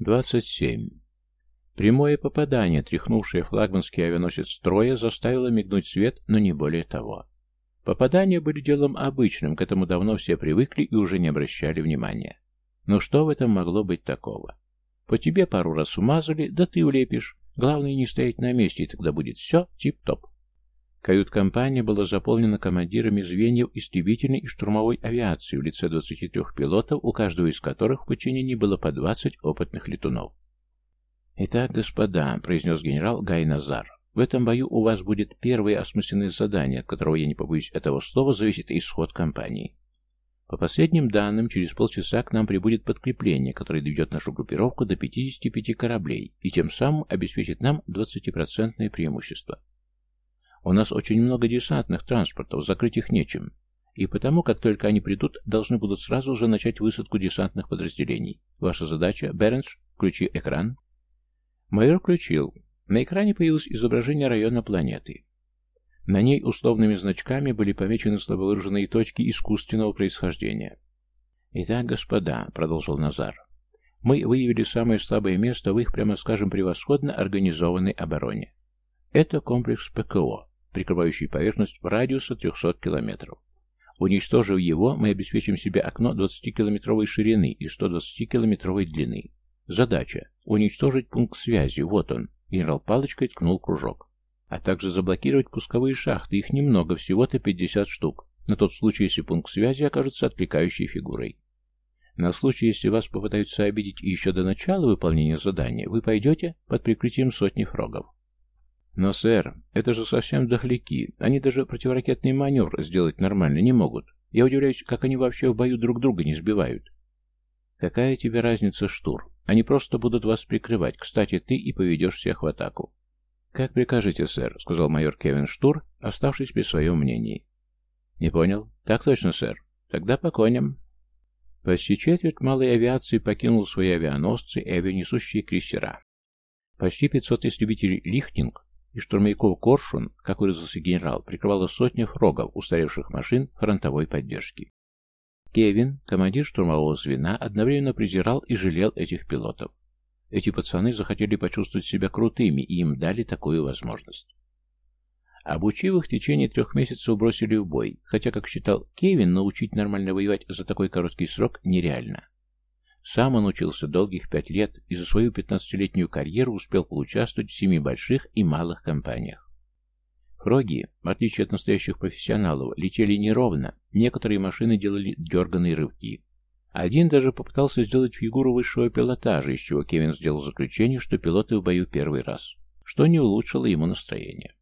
27. Прямое попадание, тряхнувшее флагманский авианосец строя, заставило мигнуть свет, но не более того. Попадания были делом обычным, к этому давно все привыкли и уже не обращали внимания. Но что в этом могло быть такого? По тебе пару раз умазали, да ты улепишь. Главное не стоять на месте, и тогда будет все тип-топ. Кают-компания была заполнена командирами звеньев истребительной и штурмовой авиации в лице 23 пилотов, у каждого из которых в подчинении было по 20 опытных летунов. «Итак, господа», — произнес генерал Гай Назар, — «в этом бою у вас будет первое осмысленное задание, от которого, я не побоюсь этого слова, зависит исход кампании. По последним данным, через полчаса к нам прибудет подкрепление, которое доведет нашу группировку до 55 кораблей и тем самым обеспечит нам 20% преимущество. У нас очень много десантных транспортов, закрыть их нечем. И потому, как только они придут, должны будут сразу же начать высадку десантных подразделений. Ваша задача, Бернс, включи экран. Майор включил. На экране появилось изображение района планеты. На ней условными значками были помечены слабовыраженные точки искусственного происхождения. «Итак, господа», — продолжил Назар, — «мы выявили самое слабое место в их, прямо скажем, превосходно организованной обороне. Это комплекс ПКО, прикрывающий поверхность радиуса 300 километров. Уничтожив его, мы обеспечим себе окно 20-километровой ширины и 120-километровой длины. Задача – уничтожить пункт связи, вот он. Генерал палочкой ткнул кружок. А также заблокировать пусковые шахты, их немного, всего-то 50 штук, на тот случай, если пункт связи окажется отвлекающей фигурой. На случай, если вас попытаются обидеть еще до начала выполнения задания, вы пойдете под прикрытием сотни фрогов. Но, сэр, это же совсем дохляки. Они даже противоракетный маневр сделать нормально не могут. Я удивляюсь, как они вообще в бою друг друга не сбивают. Какая тебе разница, Штур? Они просто будут вас прикрывать. Кстати, ты и поведешь всех в атаку. Как прикажете, сэр, сказал майор Кевин Штур, оставшись при своем мнении. Не понял? Так точно, сэр. Тогда по коням. Почти четверть малой авиации покинул свои авианосцы и авианесущие крейсера. Почти 500 истребителей «Лихтинг» и штурмовиков Коршун, как выразился генерал, прикрывала сотня фрогов, устаревших машин фронтовой поддержки. Кевин, командир штурмового звена, одновременно презирал и жалел этих пилотов. Эти пацаны захотели почувствовать себя крутыми, и им дали такую возможность. Обучив их в течение трех месяцев бросили в бой, хотя, как считал Кевин, научить нормально воевать за такой короткий срок нереально. Сам он учился долгих пять лет и за свою пятнадцатилетнюю карьеру успел поучаствовать в семи больших и малых компаниях. Фроги, в отличие от настоящих профессионалов, летели неровно, некоторые машины делали дерганные рывки. Один даже попытался сделать фигуру высшего пилотажа, из чего Кевин сделал заключение, что пилоты в бою первый раз, что не улучшило ему настроение.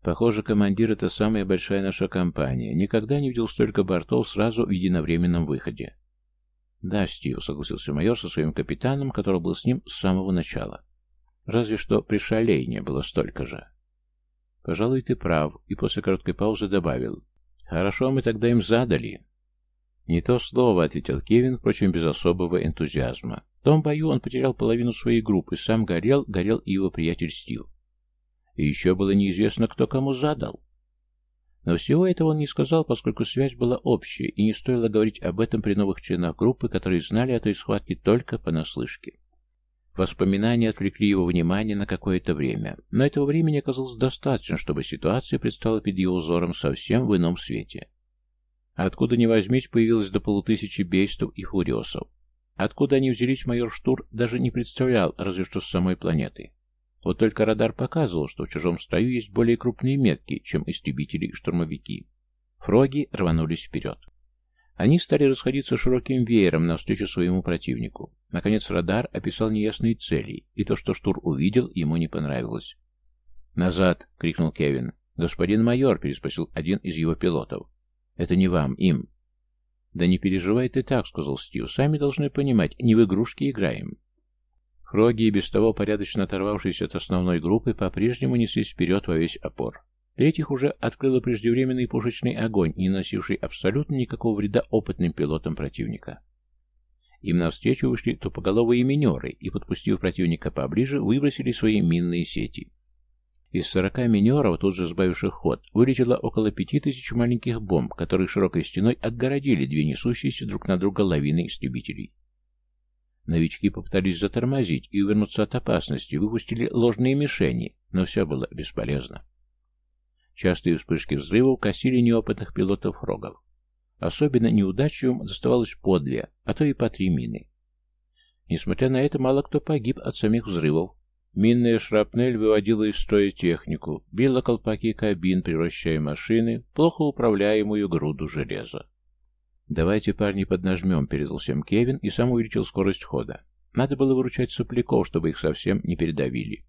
Похоже, командир — это самая большая наша компания. Никогда не видел столько бортов сразу в единовременном выходе. «Да, Стив», — согласился майор со своим капитаном, который был с ним с самого начала. «Разве что при шалей не было столько же». «Пожалуй, ты прав», и после короткой паузы добавил. «Хорошо, мы тогда им задали». «Не то слово», — ответил Кевин, впрочем, без особого энтузиазма. В том бою он потерял половину своей группы, сам горел, горел и его приятель Стив. И еще было неизвестно, кто кому задал. Но всего этого он не сказал, поскольку связь была общая, и не стоило говорить об этом при новых членах группы, которые знали о той схватке только понаслышке. Воспоминания отвлекли его внимание на какое-то время, но этого времени оказалось достаточно, чтобы ситуация предстала перед его взором совсем в ином свете. Откуда ни возьмись, появилось до полутысячи бейстов и фуриосов. Откуда они взялись, майор Штур даже не представлял, разве что с самой планеты. Вот только радар показывал, что в чужом строю есть более крупные метки, чем истребители и штурмовики. Фроги рванулись вперед. Они стали расходиться широким веером навстречу своему противнику. Наконец радар описал неясные цели, и то, что Штур увидел, ему не понравилось. «Назад!» — крикнул Кевин. «Господин майор!» — переспросил один из его пилотов. «Это не вам, им!» «Да не переживай ты так», — сказал Стив. «Сами должны понимать, не в игрушки играем. Хроги, и без того порядочно оторвавшиеся от основной группы, по-прежнему неслись вперед во весь опор. Третьих уже открыло преждевременный пушечный огонь, не носивший абсолютно никакого вреда опытным пилотам противника. Им навстречу вышли тупоголовые минеры и, подпустив противника поближе, выбросили свои минные сети. Из сорока минеров, тут же сбавивших ход, вылетело около пяти тысяч маленьких бомб, которые широкой стеной отгородили две несущиеся друг на друга лавины истребителей. Новички попытались затормозить и увернуться от опасности, выпустили ложные мишени, но все было бесполезно. Частые вспышки взрывов косили неопытных пилотов рогов. Особенно неудачливым доставалось по две, а то и по три мины. Несмотря на это, мало кто погиб от самих взрывов. Минная шрапнель выводила из строя технику, била колпаки кабин, превращая машины в плохо управляемую груду железа. «Давайте, парни, поднажмем», — передал всем Кевин и сам увеличил скорость хода. Надо было выручать сопляков, чтобы их совсем не передавили.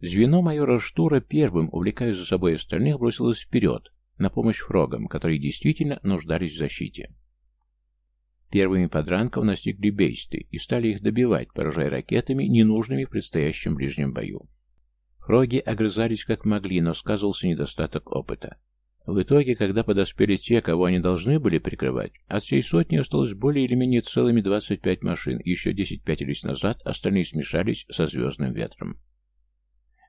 Звено майора Штура первым, увлекая за собой остальных, бросилось вперед, на помощь фрогам, которые действительно нуждались в защите. Первыми подранков настигли бейсты и стали их добивать, поражая ракетами, ненужными в предстоящем ближнем бою. Фроги огрызались как могли, но сказывался недостаток опыта. В итоге, когда подоспели те, кого они должны были прикрывать, от всей сотни осталось более или менее целыми 25 машин, еще 10 пятились назад, остальные смешались со звездным ветром.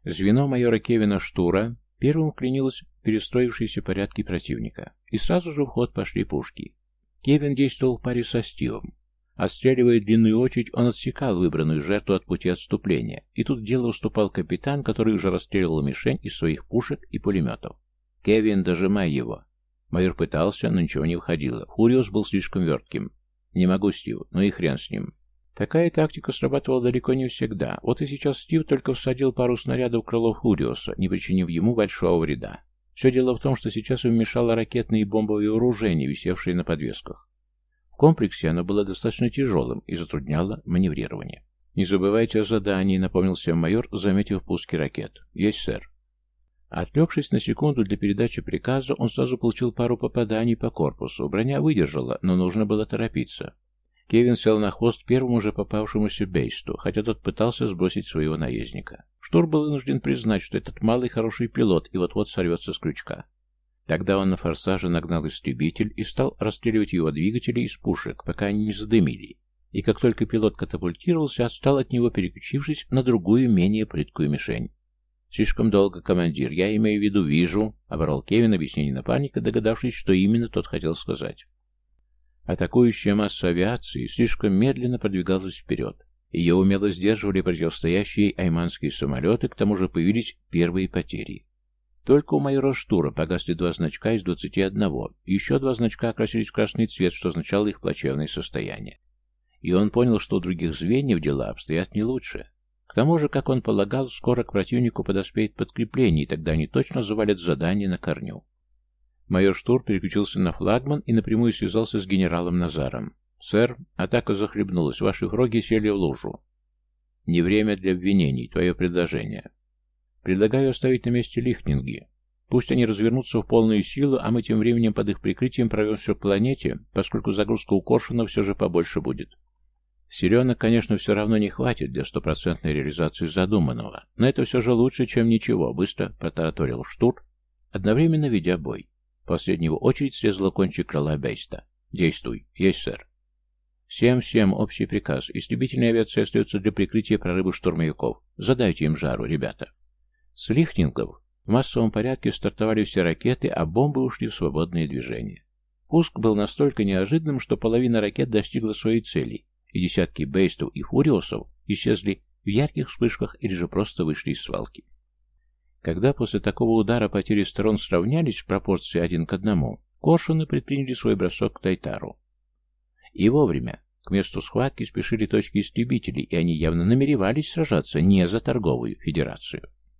Звено майора Кевина Штура первым вклинилось в перестроившиеся порядки противника, и сразу же в ход пошли пушки. Кевин действовал в паре со Стивом. Отстреливая длинную очередь, он отсекал выбранную жертву от пути отступления, и тут дело уступал капитан, который уже расстреливал мишень из своих пушек и пулеметов. «Кевин, дожимай его!» Майор пытался, но ничего не выходило. Хуриус был слишком вертким. «Не могу, Стив, ну и хрен с ним». Такая тактика срабатывала далеко не всегда. Вот и сейчас Стив только всадил пару снарядов в крыло Хуриуса, не причинив ему большого вреда. Все дело в том, что сейчас им мешало ракетное и бомбовое вооружение, висевшее на подвесках. В комплексе оно было достаточно тяжелым и затрудняло маневрирование. «Не забывайте о задании», — напомнил всем майор, заметив пуски ракет. «Есть, сэр». Отвлекшись на секунду для передачи приказа, он сразу получил пару попаданий по корпусу. Броня выдержала, но нужно было торопиться. Кевин сел на хвост первому же попавшемуся бейсту, хотя тот пытался сбросить своего наездника. Штур был вынужден признать, что этот малый хороший пилот и вот-вот сорвется с крючка. Тогда он на форсаже нагнал истребитель и стал расстреливать его двигатели из пушек, пока они не задымили. И как только пилот катапультировался, отстал от него, переключившись на другую, менее прыткую мишень. «Слишком долго, командир. Я имею в виду «вижу», — оборвал Кевин объяснение напарника, догадавшись, что именно тот хотел сказать. Атакующая масса авиации слишком медленно продвигалась вперед. Ее умело сдерживали противостоящие айманские самолеты, к тому же появились первые потери. Только у майора Штура погасли два значка из двадцати одного, еще два значка окрасились в красный цвет, что означало их плачевное состояние. И он понял, что у других звеньев дела обстоят не лучше. К тому же, как он полагал, скоро к противнику подоспеет подкрепление, и тогда они точно завалят задание на корню. Майор Штур переключился на флагман и напрямую связался с генералом Назаром. «Сэр, атака захлебнулась, ваши враги сели в лужу. Не время для обвинений, твое предложение. Предлагаю оставить на месте лихтинги. Пусть они развернутся в полную силу, а мы тем временем под их прикрытием прорвемся к планете, поскольку загрузка у Коршуна все же побольше будет. Силенок, конечно, все равно не хватит для стопроцентной реализации задуманного, но это все же лучше, чем ничего, быстро протараторил Штур, одновременно ведя бой. Последнего очередь срезала кончик крыла Бейста. «Действуй. Есть, сэр». «Всем-всем общий приказ. Истребительная авиация остается для прикрытия прорыва штурмовиков. Задайте им жару, ребята». С лихтингов в массовом порядке стартовали все ракеты, а бомбы ушли в свободное движение. Пуск был настолько неожиданным, что половина ракет достигла своей цели, и десятки бейстов и фуриосов исчезли в ярких вспышках или же просто вышли из свалки. Когда после такого удара потери сторон сравнялись в пропорции один к одному, Коршуны предприняли свой бросок к Тайтару. И вовремя. К месту схватки спешили точки истребителей, и они явно намеревались сражаться не за торговую федерацию.